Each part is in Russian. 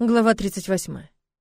Глава 38.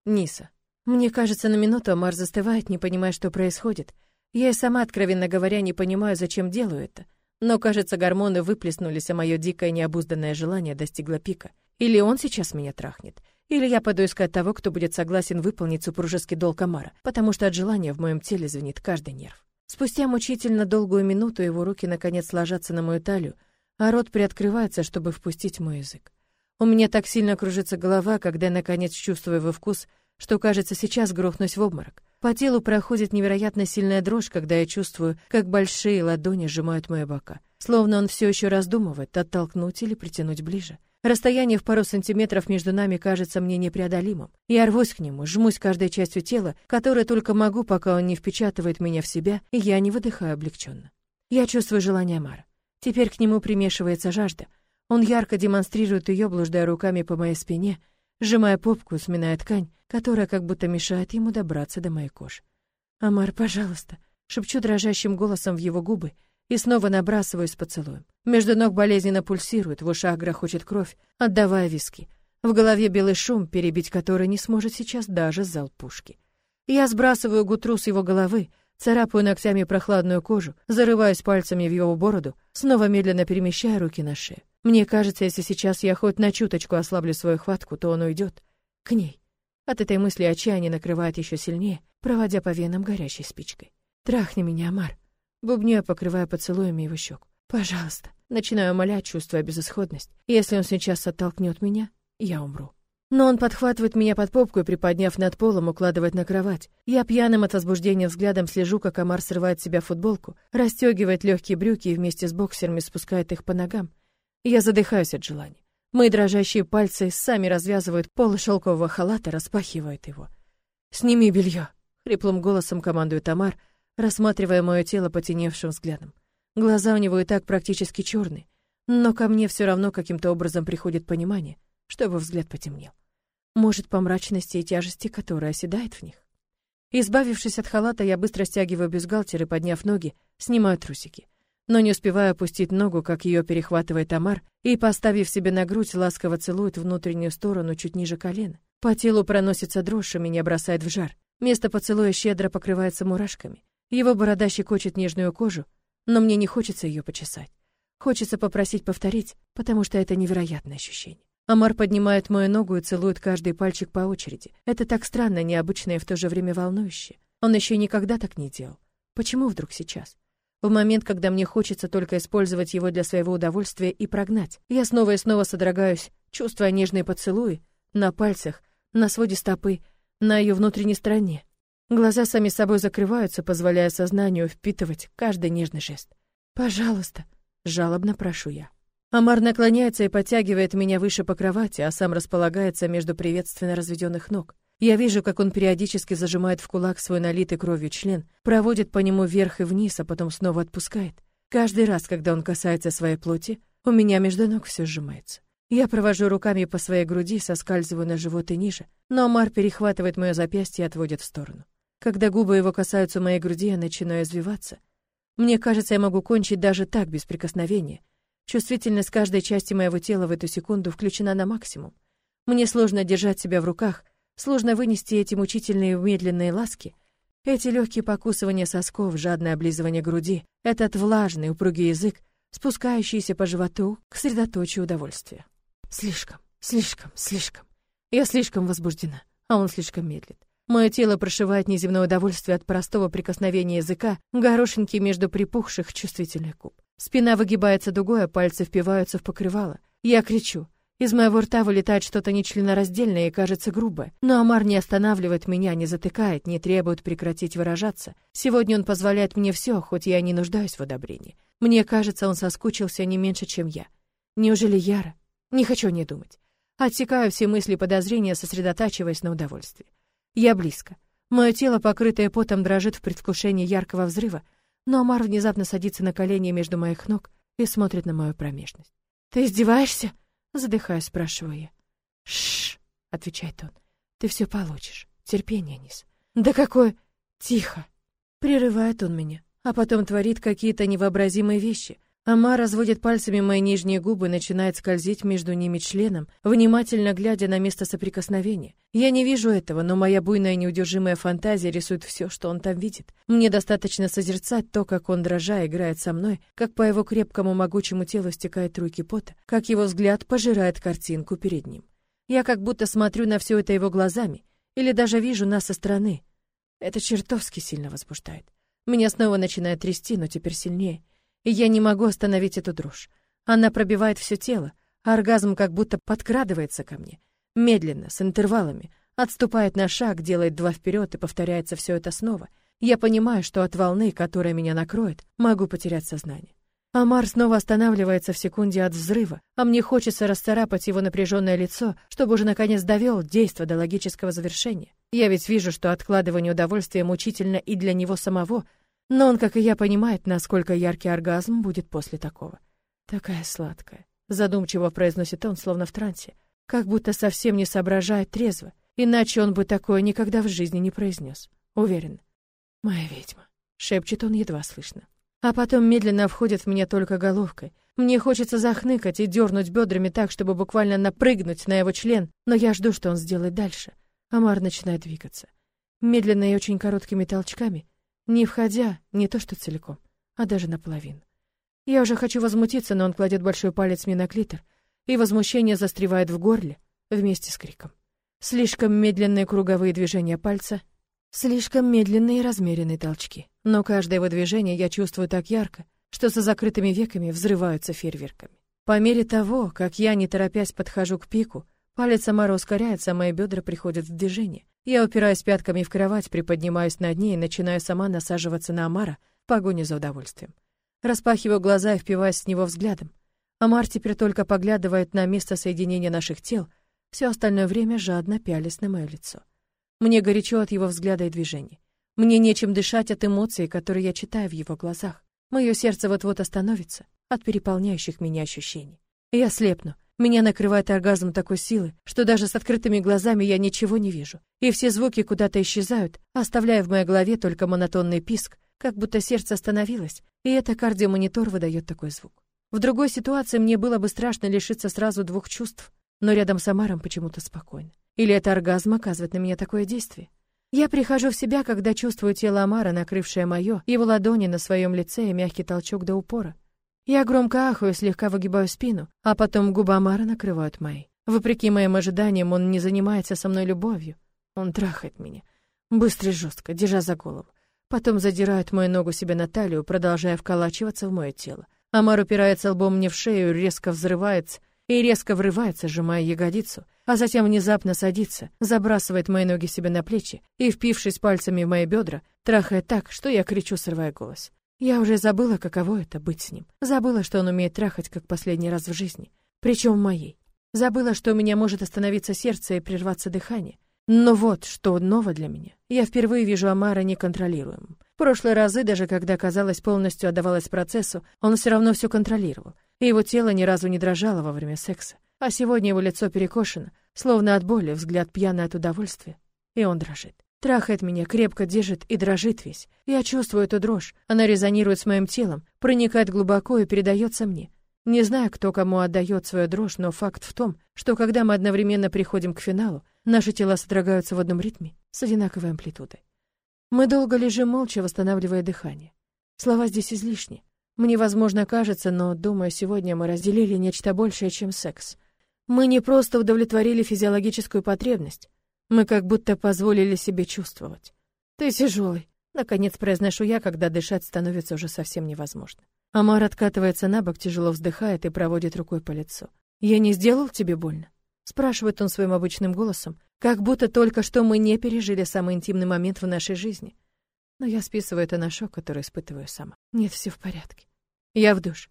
Ниса. Мне кажется, на минуту Амар застывает, не понимая, что происходит. Я и сама, откровенно говоря, не понимаю, зачем делаю это. Но, кажется, гормоны выплеснулись, а мое дикое необузданное желание достигло пика. Или он сейчас меня трахнет, или я пойду искать того, кто будет согласен выполнить супружеский долг Амара, потому что от желания в моем теле звенит каждый нерв. Спустя мучительно долгую минуту его руки наконец ложатся на мою талию, а рот приоткрывается, чтобы впустить мой язык. У меня так сильно кружится голова, когда я наконец чувствую его вкус, что, кажется, сейчас грохнусь в обморок. По телу проходит невероятно сильная дрожь, когда я чувствую, как большие ладони сжимают мои бока. Словно он все еще раздумывает, оттолкнуть или притянуть ближе. Расстояние в пару сантиметров между нами кажется мне непреодолимым. Я рвусь к нему, жмусь каждой частью тела, которой только могу, пока он не впечатывает меня в себя, и я не выдыхаю облегченно. Я чувствую желание Мара. Теперь к нему примешивается жажда. Он ярко демонстрирует ее, блуждая руками по моей спине, сжимая попку, сминая ткань, которая как будто мешает ему добраться до моей кожи. «Амар, пожалуйста», — шепчу дрожащим голосом в его губы и снова набрасываюсь поцелуем. Между ног болезненно пульсирует, в ушах грохочет кровь, отдавая виски. В голове белый шум, перебить который не сможет сейчас даже зал пушки. Я сбрасываю гутру с его головы, царапаю ногтями прохладную кожу, зарываюсь пальцами в его бороду, снова медленно перемещая руки на шею. Мне кажется, если сейчас я хоть на чуточку ослаблю свою хватку, то он уйдет к ней. От этой мысли отчаяние накрывает еще сильнее, проводя по венам горящей спичкой. «Трахни меня, Амар!» Бубню покрывая поцелуями его щеку. «Пожалуйста!» Начинаю умолять, чувствуя безысходность. Если он сейчас оттолкнет меня, я умру. Но он подхватывает меня под попку и, приподняв над полом, укладывает на кровать. Я пьяным от возбуждения взглядом слежу, как Амар срывает с себя футболку, расстегивает легкие брюки и вместе с боксерами спускает их по ногам. Я задыхаюсь от желания. Мои дрожащие пальцы сами развязывают полы шелкового халата, распахивают его. «Сними белье!» — хриплым голосом командует Тамар, рассматривая мое тело потеневшим взглядом. Глаза у него и так практически черные, но ко мне все равно каким-то образом приходит понимание, чтобы взгляд потемнел. Может, по мрачности и тяжести, которая оседает в них. Избавившись от халата, я быстро стягиваю бюстгальтер и, подняв ноги, снимаю трусики но не успеваю опустить ногу, как ее перехватывает Амар и, поставив себе на грудь, ласково целует внутреннюю сторону чуть ниже колена. По телу проносится дрожь, и меня бросает в жар. Место поцелуя щедро покрывается мурашками. Его борода щекочет нежную кожу, но мне не хочется ее почесать. Хочется попросить повторить, потому что это невероятное ощущение. Амар поднимает мою ногу и целует каждый пальчик по очереди. Это так странно, необычно и в то же время волнующе. Он еще никогда так не делал. Почему вдруг сейчас? В момент, когда мне хочется только использовать его для своего удовольствия и прогнать, я снова и снова содрогаюсь, чувствуя нежные поцелуи на пальцах, на своде стопы, на ее внутренней стороне. Глаза сами собой закрываются, позволяя сознанию впитывать каждый нежный жест. «Пожалуйста», — жалобно прошу я. Амар наклоняется и подтягивает меня выше по кровати, а сам располагается между приветственно разведенных ног. Я вижу, как он периодически зажимает в кулак свой налитый кровью член, проводит по нему вверх и вниз, а потом снова отпускает. Каждый раз, когда он касается своей плоти, у меня между ног все сжимается. Я провожу руками по своей груди, соскальзываю на живот и ниже, но Амар перехватывает мое запястье и отводит в сторону. Когда губы его касаются моей груди, я начинаю извиваться. Мне кажется, я могу кончить даже так, без прикосновения. Чувствительность каждой части моего тела в эту секунду включена на максимум. Мне сложно держать себя в руках — Сложно вынести эти мучительные медленные ласки, эти легкие покусывания сосков, жадное облизывание груди, этот влажный упругий язык, спускающийся по животу к средоточию удовольствия. Слишком, слишком, слишком. Я слишком возбуждена, а он слишком медлит. Мое тело прошивает неземное удовольствие от простого прикосновения языка горошинки между припухших чувствительных губ. Спина выгибается дугой, а пальцы впиваются в покрывало. Я кричу. Из моего рта вылетает что-то нечленораздельное и кажется грубое. Но Амар не останавливает меня, не затыкает, не требует прекратить выражаться. Сегодня он позволяет мне все, хоть я не нуждаюсь в одобрении. Мне кажется, он соскучился не меньше, чем я. Неужели Яра? Не хочу не думать. Отсекаю все мысли и подозрения, сосредотачиваясь на удовольствии. Я близко. Мое тело, покрытое потом, дрожит в предвкушении яркого взрыва, но Амар внезапно садится на колени между моих ног и смотрит на мою промежность. «Ты издеваешься?» Задыхаясь, спрашиваю я. Шш, отвечает он. Ты все получишь. Терпение, Низ. Да какое... Тихо. Прерывает он меня, а потом творит какие-то невообразимые вещи. Ама разводит пальцами мои нижние губы, начинает скользить между ними членом, внимательно глядя на место соприкосновения. Я не вижу этого, но моя буйная неудержимая фантазия рисует все, что он там видит. Мне достаточно созерцать то, как он, дрожа, играет со мной, как по его крепкому могучему телу стекает руки пота, как его взгляд пожирает картинку перед ним. Я как будто смотрю на все это его глазами, или даже вижу нас со стороны. Это чертовски сильно возбуждает. Меня снова начинает трясти, но теперь сильнее и я не могу остановить эту дрожь. Она пробивает все тело, а оргазм как будто подкрадывается ко мне. Медленно, с интервалами, отступает на шаг, делает два вперед и повторяется все это снова. Я понимаю, что от волны, которая меня накроет, могу потерять сознание. Амар снова останавливается в секунде от взрыва, а мне хочется расцарапать его напряженное лицо, чтобы уже наконец довел действо до логического завершения. Я ведь вижу, что откладывание удовольствия мучительно и для него самого, но он, как и я, понимает, насколько яркий оргазм будет после такого. Такая сладкая. Задумчиво произносит он, словно в трансе, как будто совсем не соображает трезво, иначе он бы такое никогда в жизни не произнес. Уверен. Моя ведьма. Шепчет он едва слышно. А потом медленно входит в меня только головкой. Мне хочется захныкать и дернуть бедрами так, чтобы буквально напрыгнуть на его член, но я жду, что он сделает дальше. Амар начинает двигаться. Медленно и очень короткими толчками, не входя, не то что целиком, а даже наполовину. Я уже хочу возмутиться, но он кладет большой палец мне на клитор, и возмущение застревает в горле вместе с криком. Слишком медленные круговые движения пальца, слишком медленные и размеренные толчки. Но каждое его движение я чувствую так ярко, что со закрытыми веками взрываются фейерверками. По мере того, как я, не торопясь, подхожу к пику, палец Самара ускоряется, а мои бедра приходят в движение. Я упираюсь пятками в кровать, приподнимаюсь над ней и начинаю сама насаживаться на Амара в погоне за удовольствием. Распахиваю глаза и впиваюсь с него взглядом. Амар теперь только поглядывает на место соединения наших тел, все остальное время жадно пялись на мое лицо. Мне горячо от его взгляда и движений. Мне нечем дышать от эмоций, которые я читаю в его глазах. Мое сердце вот-вот остановится от переполняющих меня ощущений. Я слепну, меня накрывает оргазм такой силы, что даже с открытыми глазами я ничего не вижу. И все звуки куда-то исчезают, оставляя в моей голове только монотонный писк, как будто сердце остановилось, и это кардиомонитор выдает такой звук. В другой ситуации мне было бы страшно лишиться сразу двух чувств, но рядом с Амаром почему-то спокойно. Или это оргазм оказывает на меня такое действие? Я прихожу в себя, когда чувствую тело Амара, накрывшее мое, его ладони на своем лице и мягкий толчок до упора. Я громко ахаю, слегка выгибаю спину, а потом губы Амара накрывают мои. Вопреки моим ожиданиям, он не занимается со мной любовью. Он трахает меня. Быстро и жестко, держа за голову. Потом задирает мою ногу себе на талию, продолжая вколачиваться в мое тело. Амар упирается лбом мне в шею, резко взрывается и резко врывается, сжимая ягодицу, а затем внезапно садится, забрасывает мои ноги себе на плечи и, впившись пальцами в мои бедра, трахает так, что я кричу, срывая голос. Я уже забыла, каково это быть с ним. Забыла, что он умеет трахать, как последний раз в жизни. Причем в моей. Забыла, что у меня может остановиться сердце и прерваться дыхание. Но вот, что ново для меня. Я впервые вижу Амара неконтролируемым. В прошлые разы, даже когда, казалось, полностью отдавалась процессу, он все равно все контролировал. И его тело ни разу не дрожало во время секса. А сегодня его лицо перекошено, словно от боли, взгляд пьяный от удовольствия. И он дрожит. Трахает меня, крепко держит и дрожит весь. Я чувствую эту дрожь. Она резонирует с моим телом, проникает глубоко и передается мне. Не знаю, кто кому отдает свою дрожь, но факт в том, что когда мы одновременно приходим к финалу, наши тела содрогаются в одном ритме, с одинаковой амплитудой. Мы долго лежим молча, восстанавливая дыхание. Слова здесь излишни. Мне, возможно, кажется, но, думаю, сегодня мы разделили нечто большее, чем секс. Мы не просто удовлетворили физиологическую потребность, мы как будто позволили себе чувствовать. Ты тяжелый. Наконец произношу я, когда дышать становится уже совсем невозможно. Амар откатывается на бок, тяжело вздыхает и проводит рукой по лицу. «Я не сделал тебе больно?» Спрашивает он своим обычным голосом, как будто только что мы не пережили самый интимный момент в нашей жизни. Но я списываю это на шок, который испытываю сама. Нет, все в порядке. Я в душ.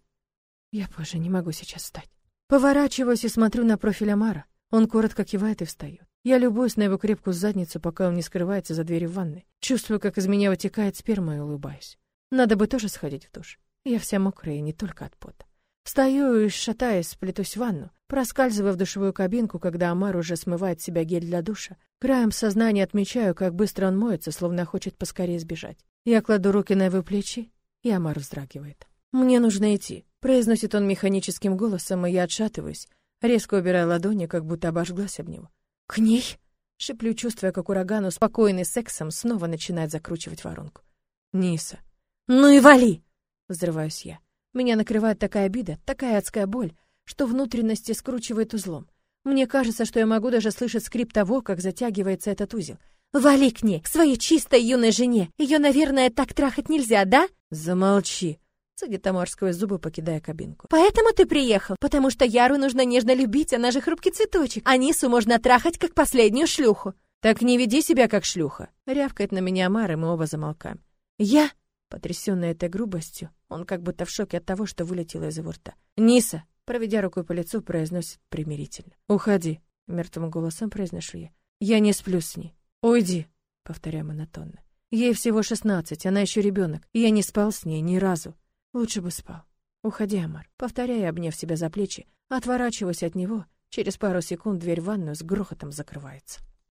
Я позже не могу сейчас встать. Поворачиваюсь и смотрю на профиль Амара. Он коротко кивает и встает. Я любуюсь на его крепкую задницу, пока он не скрывается за дверью ванной. Чувствую, как из меня вытекает сперма и улыбаюсь. Надо бы тоже сходить в душ. Я вся мокрая, не только от пота. Встаю и, шатаясь, сплетусь в ванну, проскальзывая в душевую кабинку, когда Амар уже смывает себя гель для душа. Краем сознания отмечаю, как быстро он моется, словно хочет поскорее сбежать. Я кладу руки на его плечи, и Амар вздрагивает. «Мне нужно идти», произносит он механическим голосом, и я отшатываюсь, резко убирая ладони, как будто обожглась об него. «К ней?» — шеплю, чувствуя, как ураган, успокоенный сексом, снова начинает закручивать воронку. «Ниса!» «Ну и вали!» — взрываюсь я. Меня накрывает такая обида, такая адская боль, что внутренности скручивает узлом. Мне кажется, что я могу даже слышать скрип того, как затягивается этот узел. «Вали к ней, к своей чистой юной жене! Ее, наверное, так трахать нельзя, да?» «Замолчи!» Цедит Тамар сквозь зубы, покидая кабинку. «Поэтому ты приехал? Потому что Яру нужно нежно любить, она же хрупкий цветочек. А Нису можно трахать, как последнюю шлюху». «Так не веди себя, как шлюха!» Рявкает на меня Амар, и мы оба замолкаем. «Я?» Потрясенная этой грубостью, он как будто в шоке от того, что вылетело из его рта. «Ниса!» Проведя рукой по лицу, произносит примирительно. «Уходи!» Мертвым голосом произношу я. «Я не сплю с ней. Уйди!» Повторяю монотонно. Ей всего шестнадцать, она еще ребенок, я не спал с ней ни разу. Лучше бы спал. Уходи, Амар. Повторяя, обняв себя за плечи, отворачиваясь от него, через пару секунд дверь в ванную с грохотом закрывается.